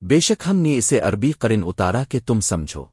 بے شک ہم نے اسے عربی قرن اتارا کہ تم سمجھو۔